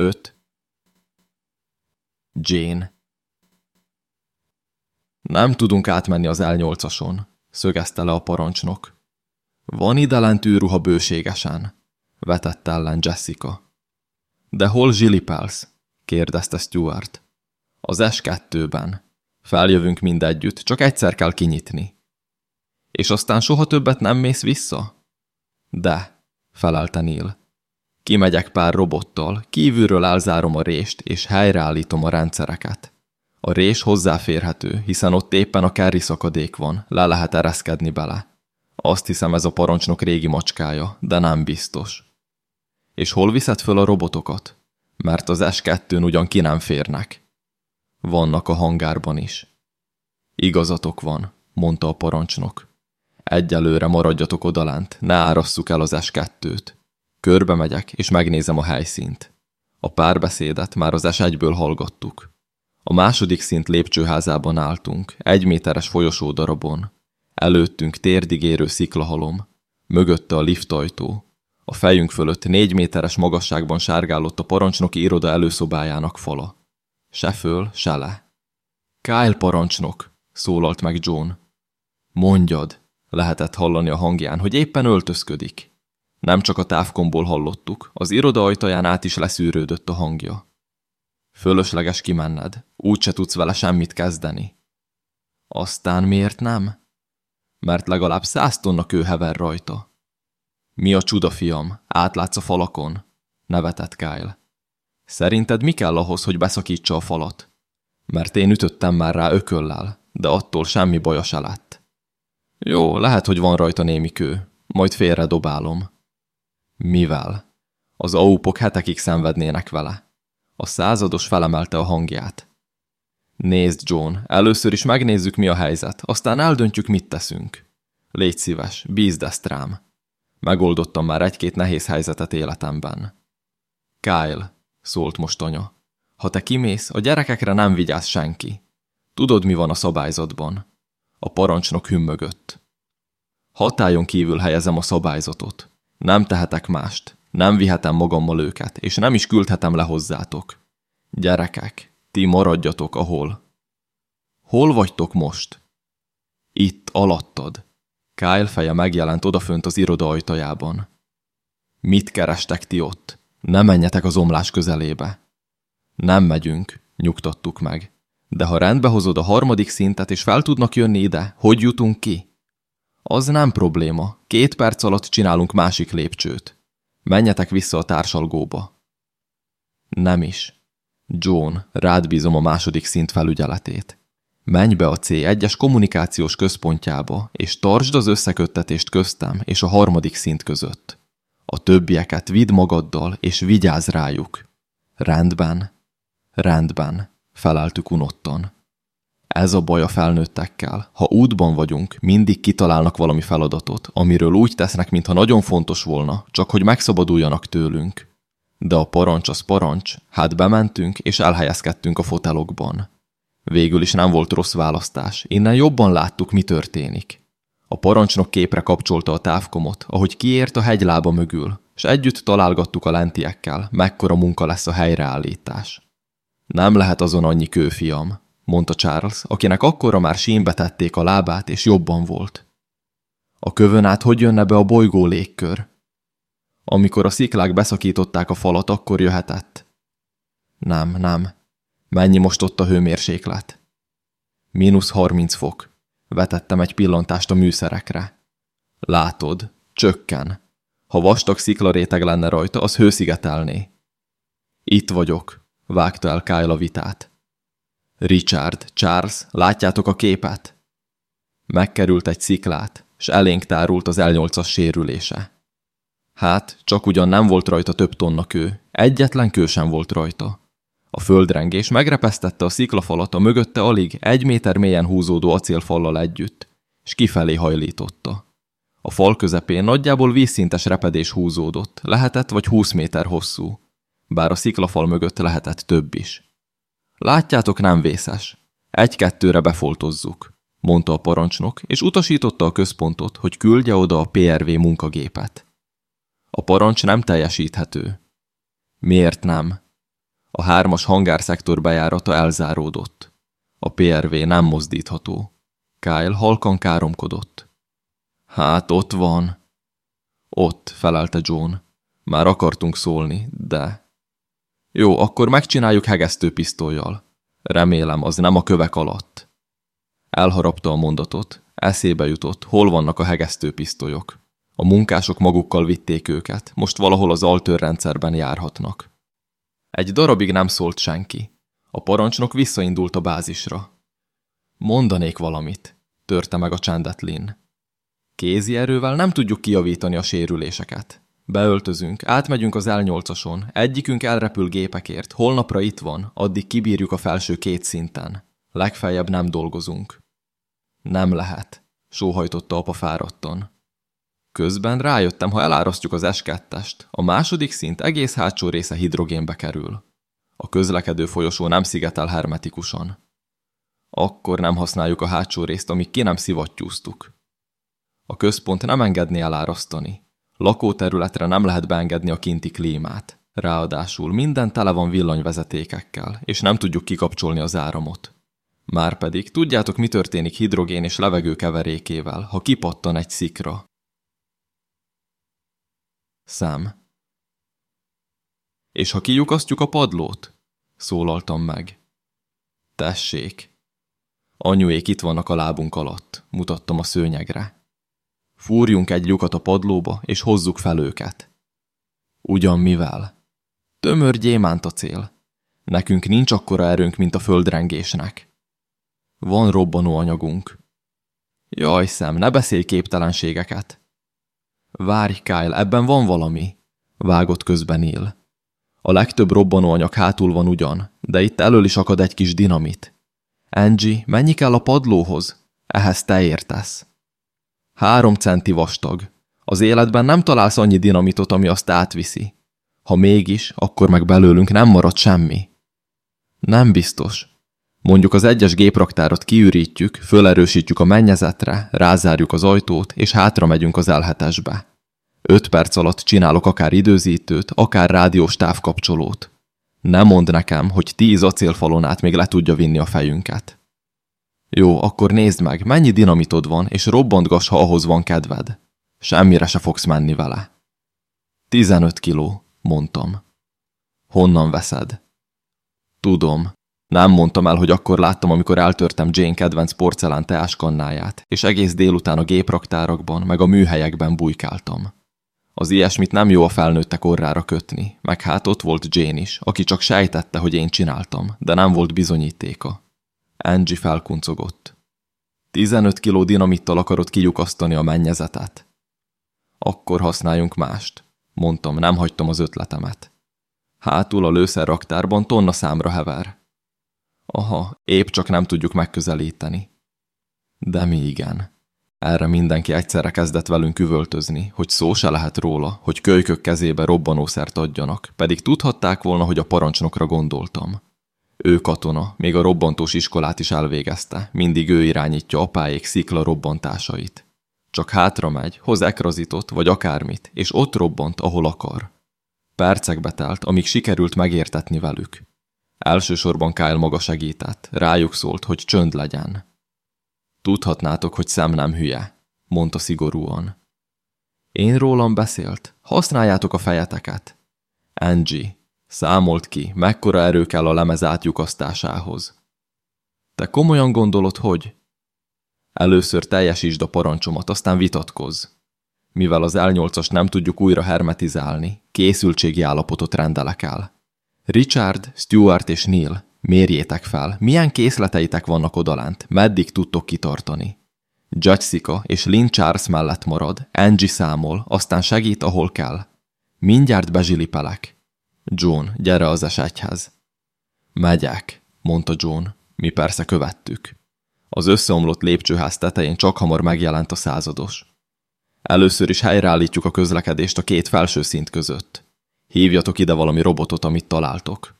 Öt. Jane. Nem tudunk átmenni az L8-ason, szögezte le a parancsnok. Van ide űrruha bőségesen, vetett ellen Jessica. De hol Pels? kérdezte Stuart. Az S2-ben. Feljövünk mindegyütt, csak egyszer kell kinyitni. És aztán soha többet nem mész vissza? De, felelte Neil. Kimegyek pár robottal, kívülről elzárom a rést, és helyreállítom a rendszereket. A rés hozzáférhető, hiszen ott éppen a kerri szakadék van, le lehet ereszkedni bele. Azt hiszem ez a parancsnok régi macskája, de nem biztos. És hol viszed föl a robotokat? Mert az S2-n ugyan ki nem férnek. Vannak a hangárban is. Igazatok van, mondta a parancsnok. Egyelőre maradjatok odalent, ne árasszuk el az S2-t. Körbe megyek, és megnézem a helyszínt. A párbeszédet már az S1-ből hallgattuk. A második szint lépcsőházában álltunk, egy méteres folyosó darabon. Előttünk térdigérő sziklahalom, mögötte a liftajtó. A fejünk fölött négy méteres magasságban sárgálott a parancsnoki iroda előszobájának fala. Se föl, se le. Kyle parancsnok, szólalt meg John. Mondjad, lehetett hallani a hangján, hogy éppen öltözködik. Nem csak a távkomból hallottuk, az iroda ajtaján át is leszűrődött a hangja. Fölösleges kimenned, úgyse tudsz vele semmit kezdeni. Aztán miért nem? Mert legalább száz tonna kő rajta. Mi a csuda, fiam? Átlátsz a falakon? Nevetett Kyle. Szerinted mi kell ahhoz, hogy beszakítsa a falat? Mert én ütöttem már rá ököllel, de attól semmi baja se lett. Jó, lehet, hogy van rajta némi kő, majd félre dobálom. Mivel? Az aupok hetekig szenvednének vele. A százados felemelte a hangját. Nézd, John, először is megnézzük, mi a helyzet, aztán eldöntjük, mit teszünk. Légy szíves, bízd ezt rám. Megoldottam már egy-két nehéz helyzetet életemben. Kyle, szólt most anya, ha te kimész, a gyerekekre nem vigyáz senki. Tudod, mi van a szabályzatban? A parancsnok hümmögött. Hatályon kívül helyezem a szabályzatot. Nem tehetek mást. Nem vihetem magammal őket, és nem is küldhetem le hozzátok. Gyerekek, ti maradjatok ahol. Hol vagytok most? Itt, alattad. Kyle feje megjelent odafönt az iroda ajtajában. Mit kerestek ti ott? Ne menjetek az omlás közelébe. Nem megyünk, nyugtattuk meg. De ha rendbe hozod a harmadik szintet, és fel tudnak jönni ide, hogy jutunk ki? Az nem probléma. Két perc alatt csinálunk másik lépcsőt. Menjetek vissza a társalgóba. Nem is. John, rád bízom a második szint felügyeletét. Menj be a C1-es kommunikációs központjába, és tartsd az összeköttetést köztem és a harmadik szint között. A többieket vidd magaddal, és vigyázz rájuk. Rendben. Rendben, feleltük unottan. Ez a baj a felnőttekkel. Ha útban vagyunk, mindig kitalálnak valami feladatot, amiről úgy tesznek, mintha nagyon fontos volna, csak hogy megszabaduljanak tőlünk. De a parancs az parancs, hát bementünk és elhelyezkedtünk a fotelokban. Végül is nem volt rossz választás, innen jobban láttuk, mi történik. A parancsnok képre kapcsolta a távkomot, ahogy kiért a hegylába mögül, és együtt találgattuk a lentiekkel, mekkora munka lesz a helyreállítás. Nem lehet azon annyi kő, fiam, mondta Charles, akinek akkora már sínbe tették a lábát, és jobban volt. A kövön át hogy jönne be a bolygó légkör? Amikor a sziklák beszakították a falat, akkor jöhetett. Nem, nem. Mennyi most ott a hőmérséklet? Mínusz harminc fok. Vetettem egy pillantást a műszerekre. Látod, csökken. Ha vastag sziklaréteg lenne rajta, az hőszigetelné. Itt vagyok, vágta el Kyle a vitát. Richard, Charles, látjátok a képet? Megkerült egy sziklát, s elénk tárult az L8-as sérülése. Hát, csak ugyan nem volt rajta több tonna kő, egyetlen kő sem volt rajta. A földrengés megrepesztette a sziklafalat a mögötte alig egy méter mélyen húzódó acélfallal együtt, és kifelé hajlította. A fal közepén nagyjából vízszintes repedés húzódott, lehetett vagy 20 méter hosszú, bár a sziklafal mögött lehetett több is. Látjátok, nem vészes. Egy-kettőre befoltozzuk, mondta a parancsnok, és utasította a központot, hogy küldje oda a PRV munkagépet. A parancs nem teljesíthető. Miért nem? A hármas hangárszektor bejárata elzáródott. A PRV nem mozdítható. Kyle halkan káromkodott. Hát ott van. Ott, felelte John. Már akartunk szólni, de... Jó, akkor megcsináljuk hegesztőpisztolyjal. Remélem, az nem a kövek alatt. Elharapta a mondatot, eszébe jutott, hol vannak a hegesztőpisztolyok. A munkások magukkal vitték őket, most valahol az altőrrendszerben járhatnak. Egy darabig nem szólt senki. A parancsnok visszaindult a bázisra. Mondanék valamit, törte meg a csendet Lin. Kézi erővel nem tudjuk kijavítani a sérüléseket. Beöltözünk, átmegyünk az L8-ason, egyikünk elrepül gépekért, holnapra itt van, addig kibírjuk a felső két szinten. Legfeljebb nem dolgozunk. Nem lehet, sóhajtotta apa fáradtan. Közben rájöttem, ha elárasztjuk az s a második szint egész hátsó része hidrogénbe kerül. A közlekedő folyosó nem szigetel hermetikusan. Akkor nem használjuk a hátsó részt, amíg ki nem szivattyúztuk. A központ nem engedné elárasztani. Lakóterületre nem lehet beengedni a kinti klímát. Ráadásul minden tele van villanyvezetékekkel, és nem tudjuk kikapcsolni az áramot. Márpedig tudjátok, mi történik hidrogén és levegő keverékével, ha kipattan egy szikra. Szám. És ha kiukasztjuk a padlót? Szólaltam meg. Tessék. Anyuék itt vannak a lábunk alatt, mutattam a szőnyegre. Fúrjunk egy lyukat a padlóba, és hozzuk fel őket. Ugyan mivel? Tömör gyémánt a cél. Nekünk nincs akkora erőnk, mint a földrengésnek. Van robbanó anyagunk. Jaj, szem, ne beszélj képtelenségeket. Várj, Kyle, ebben van valami. Vágott közben él. A legtöbb robbanóanyag hátul van ugyan, de itt elől is akad egy kis dinamit. Angie, mennyi kell a padlóhoz? Ehhez te értesz. Három centi vastag. Az életben nem találsz annyi dinamitot, ami azt átviszi. Ha mégis, akkor meg belőlünk nem marad semmi. Nem biztos. Mondjuk az egyes gépraktárot kiürítjük, fölerősítjük a mennyezetre, rázárjuk az ajtót, és hátra megyünk az elhetesbe. Öt perc alatt csinálok akár időzítőt, akár rádiós távkapcsolót. Nem mond nekem, hogy tíz acélfalon át még le tudja vinni a fejünket. Jó, akkor nézd meg, mennyi dinamitod van, és robbantgass, ha ahhoz van kedved. Semmire se fogsz menni vele. Tizenöt kiló, mondtam. Honnan veszed? Tudom, nem mondtam el, hogy akkor láttam, amikor eltörtem Jane kedvenc porcelán teáskannáját, és egész délután a gépraktárakban, meg a műhelyekben bujkáltam. Az ilyesmit nem jó a felnőttek orrára kötni, meg hát ott volt Jane is, aki csak sejtette, hogy én csináltam, de nem volt bizonyítéka. Angie felkuncogott. 15 kiló dinamittal akarod kilyukasztani a mennyezetet? Akkor használjunk mást. Mondtam, nem hagytam az ötletemet. Hátul a lőszerraktárban tonna számra hever. Aha, épp csak nem tudjuk megközelíteni. De mi igen. Erre mindenki egyszerre kezdett velünk üvöltözni, hogy szó se lehet róla, hogy kölykök kezébe robbanószert adjanak, pedig tudhatták volna, hogy a parancsnokra gondoltam. Ő katona, még a robbantós iskolát is elvégezte, mindig ő irányítja apáék szikla robbantásait. Csak hátra megy, hoz ekrazitot vagy akármit, és ott robbant, ahol akar. Percekbe telt, amíg sikerült megértetni velük. Elsősorban Kyle maga segített, rájuk szólt, hogy csönd legyen. Tudhatnátok, hogy szem nem hülye, mondta szigorúan. Én rólam beszélt, használjátok a fejeteket. Angie, számolt ki, mekkora erő kell a lemez átjukasztásához. Te komolyan gondolod, hogy? Először teljesítsd a parancsomat, aztán vitatkozz. Mivel az L8-as nem tudjuk újra hermetizálni, készültségi állapotot rendelek el. Richard, Stuart és Neil, mérjétek fel, milyen készleteitek vannak odalánt, meddig tudtok kitartani. Judge és Lynn Charles mellett marad, Angie számol, aztán segít, ahol kell. Mindjárt bezsilipelek. John, gyere az esethez. Megyek, mondta John. Mi persze követtük. Az összeomlott lépcsőház tetején csak hamar megjelent a százados. Először is helyreállítjuk a közlekedést a két felső szint között. Hívjatok ide valami robotot, amit találtok.